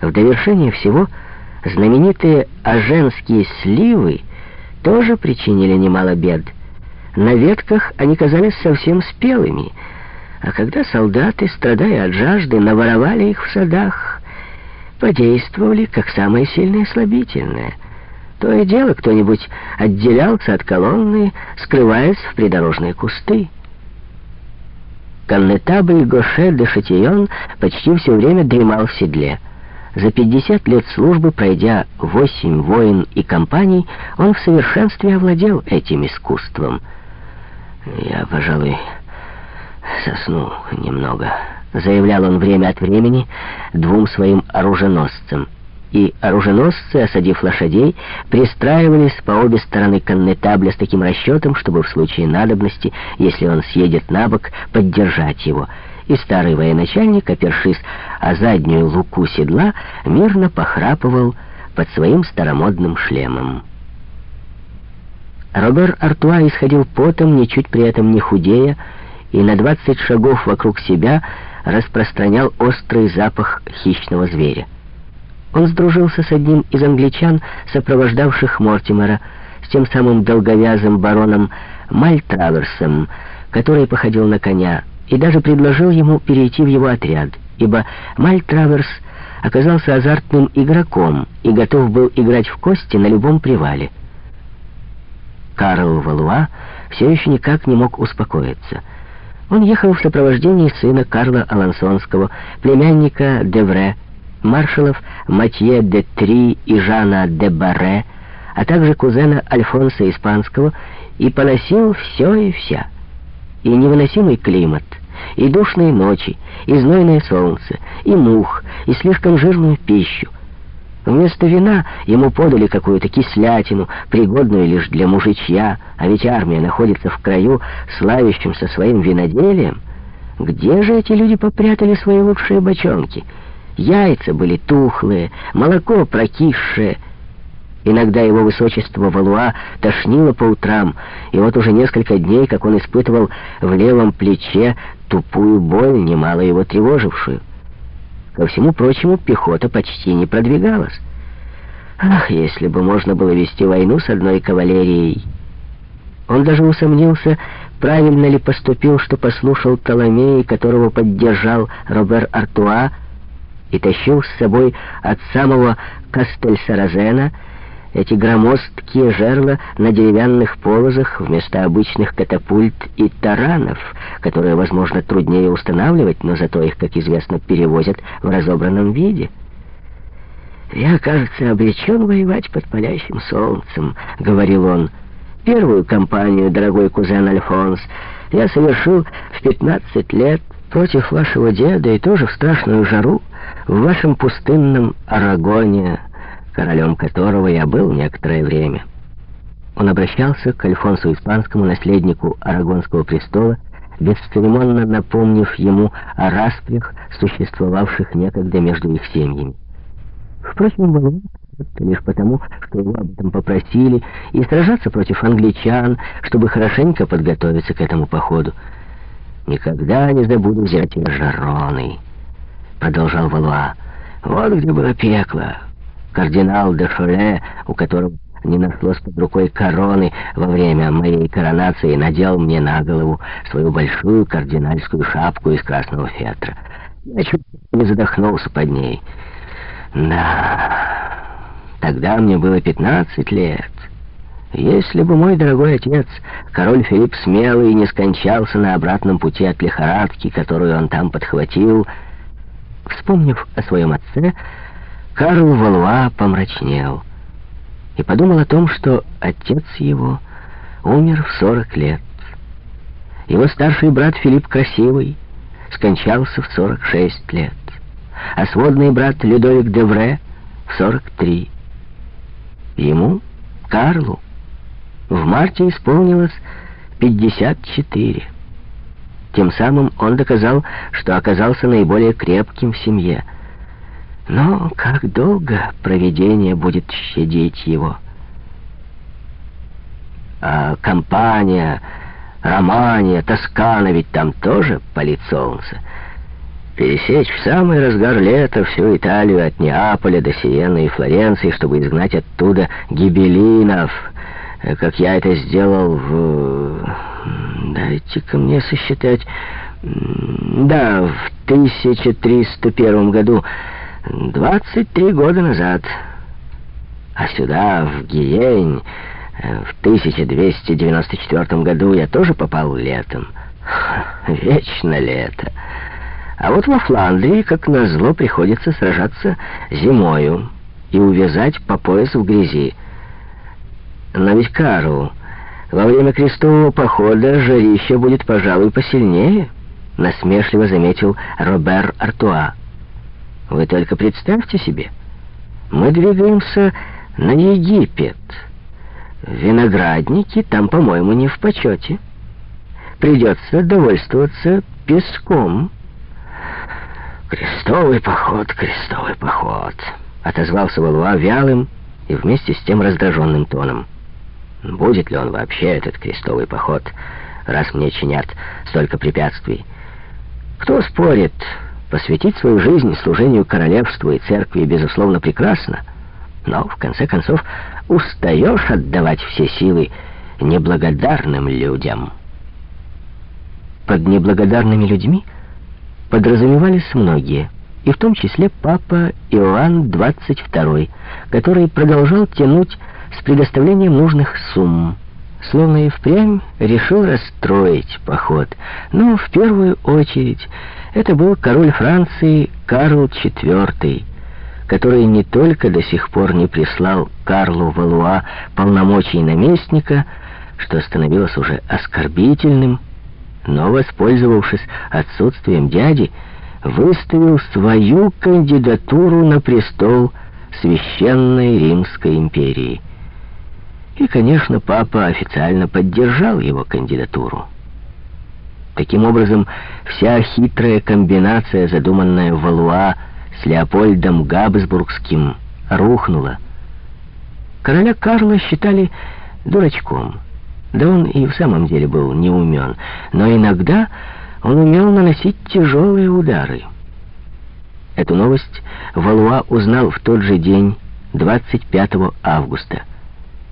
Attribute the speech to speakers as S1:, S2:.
S1: В довершение всего знаменитые аженские сливы тоже причинили немало бед. На ветках они казались совсем спелыми, а когда солдаты, страдая от жажды, наворовали их в садах, подействовали как самое сильное слабительное. То и дело кто-нибудь отделялся от колонны, скрываясь в придорожные кусты. Коннетабль Гоше де Шатион почти все время дремал в седле. За 50 лет службы, пройдя восемь войн и кампаний, он в совершенстве овладел этим искусством. «Я, пожалуй, сосну немного», — заявлял он время от времени двум своим оруженосцам. И оруженосцы, осадив лошадей, пристраивались по обе стороны коннетабля с таким расчетом, чтобы в случае надобности, если он съедет на бок, поддержать его — и старый военачальник, опершись о заднюю луку седла, мирно похрапывал под своим старомодным шлемом. Робер Артуа исходил потом, ничуть при этом не худея, и на двадцать шагов вокруг себя распространял острый запах хищного зверя. Он сдружился с одним из англичан, сопровождавших Мортимера, с тем самым долговязым бароном Мальтраверсом, который походил на коня, и даже предложил ему перейти в его отряд, ибо Мальтраверс оказался азартным игроком и готов был играть в кости на любом привале. Карл Валуа все еще никак не мог успокоиться. Он ехал в сопровождении сына Карла Алансонского, племянника Девре, маршалов Матье де Три и Жана де Барре, а также кузена Альфонса Испанского, и поносил все и вся и невыносимый климат, и душные ночи, и знойное солнце, и мух, и слишком жирную пищу. Вместо вина ему подали какую-то кислятину, пригодную лишь для мужичья, а ведь армия находится в краю, славящемся своим виноделием. Где же эти люди попрятали свои лучшие бочонки? Яйца были тухлые, молоко прокисшее, Иногда его высочество Валуа тошнило по утрам, и вот уже несколько дней, как он испытывал в левом плече тупую боль, немало его тревожившую. Ко всему прочему, пехота почти не продвигалась. Ах, если бы можно было вести войну с одной кавалерией! Он даже усомнился, правильно ли поступил, что послушал Толомея, которого поддержал Робер Артуа, и тащил с собой от самого Кастель-Саразена эти громоздкие жерла на деревянных полозах вместо обычных катапульт и таранов, которые, возможно, труднее устанавливать, но зато их, как известно, перевозят в разобранном виде. «Я, кажется, обречен воевать под палящим солнцем», — говорил он. «Первую кампанию, дорогой кузен Альфонс, я совершил в 15 лет против вашего деда и тоже в страшную жару в вашем пустынном Арагоне» королем которого я был некоторое время. Он обращался к Альфонсу Испанскому, наследнику Арагонского престола, бесцеремонно напомнив ему о распрях, существовавших некогда между их семьями. Впрочем, было лишь потому, что его об этом попросили, и сражаться против англичан, чтобы хорошенько подготовиться к этому походу. «Никогда не забуду взять Жароны», — продолжал Валуа. «Вот где было пекло, кардинал де Шоле, у которого не нашлось под рукой короны во время моей коронации, надел мне на голову свою большую кардинальскую шапку из красного фетра. Я чуть не задохнулся под ней. Да, тогда мне было 15 лет. Если бы мой дорогой отец, король Филипп Смелый, не скончался на обратном пути от лихорадки, которую он там подхватил, вспомнив о своем отце, Карл Валуа помрачнел и подумал о том, что отец его умер в 40 лет. Его старший брат Филипп Красивый скончался в 46 лет, а сводный брат Людовик Девре в 43. Ему, Карлу, в марте исполнилось 54. Тем самым он доказал, что оказался наиболее крепким в семье – но как долго провидение будет щадить его? А компания, Романия, Тоскана ведь там тоже палит солнце. пересечь в самый разгар лета всю Италию от Неаполя до Сиены и Флоренции, чтобы изгнать оттуда гибелинов, э, как я это сделал в... Дайте-ка мне сосчитать... Да, в 1301 году, 23 года назад. А сюда, в Гиень, э, в 1294 году я тоже попал летом. Вечно лето. А вот во Фландрии, как назло, приходится сражаться зимою и увязать по пояс в грязи. Но ведь Карл, во время крестового похода жарище будет, пожалуй, посильнее, насмешливо заметил Робер Артуа. Вы только представьте себе, мы двигаемся на Египет. Виноградники там, по-моему, не в почете. Придется довольствоваться песком. «Крестовый поход, крестовый поход», — отозвался Валуа вялым и вместе с тем раздраженным тоном. «Будет ли он вообще, этот крестовый поход, раз мне чинят столько препятствий? Кто спорит, посвятить свою жизнь служению королевству и церкви, безусловно, прекрасно, но, в конце концов, устаешь отдавать все силы неблагодарным людям». Под неблагодарными людьми — подразумевались многие, и в том числе папа Иоанн XXII, который продолжал тянуть с предоставлением нужных сумм, словно и впрямь решил расстроить поход. Но в первую очередь это был король Франции Карл IV, который не только до сих пор не прислал Карлу Валуа полномочий наместника, что становилось уже оскорбительным, но, воспользовавшись отсутствием дяди, выставил свою кандидатуру на престол Священной Римской империи. И, конечно, папа официально поддержал его кандидатуру. Таким образом, вся хитрая комбинация, задуманная Валуа с Леопольдом Габсбургским, рухнула. Короля Карла считали дурачком — да он и в самом деле был не умен, но иногда он умел наносить тяжелые удары. Эту новость Валуа узнал в тот же день, 25 августа.